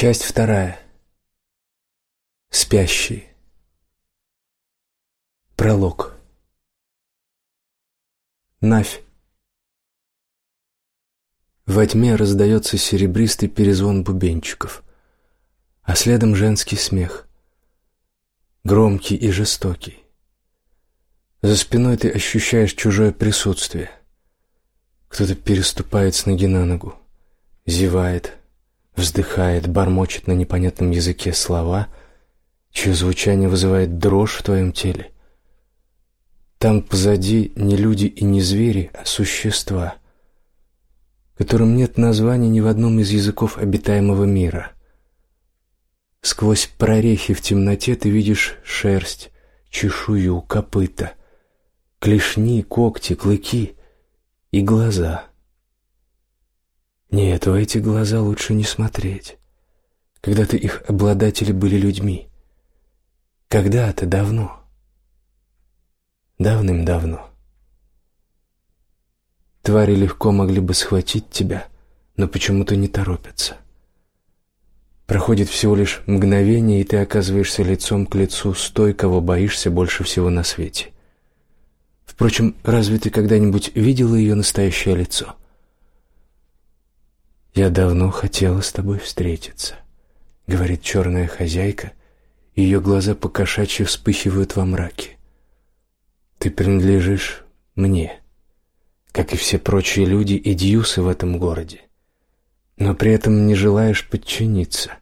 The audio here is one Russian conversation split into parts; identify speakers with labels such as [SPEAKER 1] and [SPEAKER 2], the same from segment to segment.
[SPEAKER 1] Часть вторая. Спящие. Пролог. Навь. Во тьме раздается серебристый перезвон бубенчиков, а следом женский смех, громкий и жестокий. За спиной ты ощущаешь чужое присутствие. Кто-то переступает с ноги на ногу, зевает, вздыхает, бормочет на непонятном языке слова, чье звучание вызывает дрожь в твоем теле. Там позади не люди и не звери, а существа, которым нет названия ни в одном из языков обитаемого мира. Сквозь прорехи в темноте ты видишь шерсть, чешую, копыта, клешни, когти, клыки и глаза — нет, в эти глаза лучше не смотреть. Когда-то их обладатели были людьми. Когда-то давно. Давным-давно. Твари легко могли бы схватить тебя, но почему-то не торопятся. Проходит всего лишь мгновение, и ты оказываешься лицом к лицу с той, кого боишься больше всего на свете. Впрочем, разве ты когда-нибудь видела ее настоящее лицо? — «Я давно хотела с тобой встретиться», — говорит черная хозяйка, ее глаза покошачьи вспыхивают во мраке. «Ты принадлежишь мне, как и все прочие люди и дьюсы в этом городе, но при этом не желаешь подчиниться,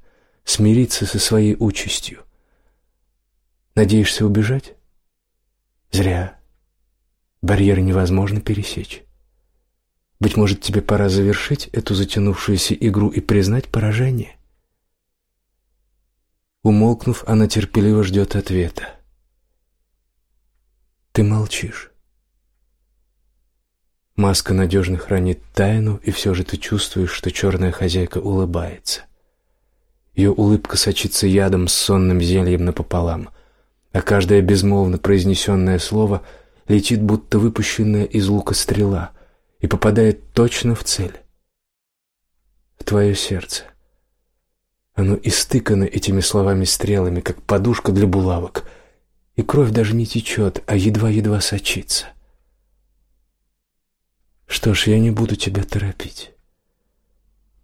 [SPEAKER 1] смириться со своей участью. Надеешься убежать? Зря. Барьер невозможно пересечь. Быть может, тебе пора завершить эту затянувшуюся игру и признать поражение? Умолкнув, она терпеливо ждет ответа. Ты молчишь. Маска надежно хранит тайну, и все же ты чувствуешь, что черная хозяйка улыбается. Ее улыбка сочится ядом с сонным зельем напополам, а каждое безмолвно произнесенное слово летит, будто выпущенная из лука стрела — и попадает точно в цель. В твое сердце. Оно истыкано этими словами-стрелами, как подушка для булавок, и кровь даже не течет, а едва-едва сочится. Что ж, я не буду тебя торопить.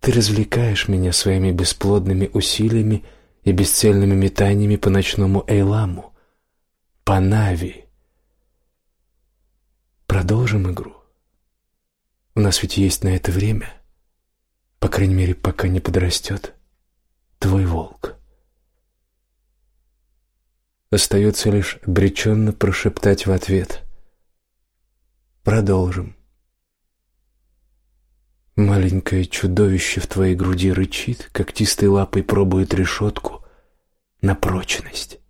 [SPEAKER 1] Ты развлекаешь меня своими бесплодными усилиями и бесцельными метаниями по ночному Эйламу, по Нави. Продолжим игру. У нас ведь есть на это время. По крайней мере, пока не подрастет твой волк. Остается лишь обреченно прошептать в ответ. Продолжим. Маленькое чудовище в твоей груди рычит, когтистой лапой пробует решетку на прочность.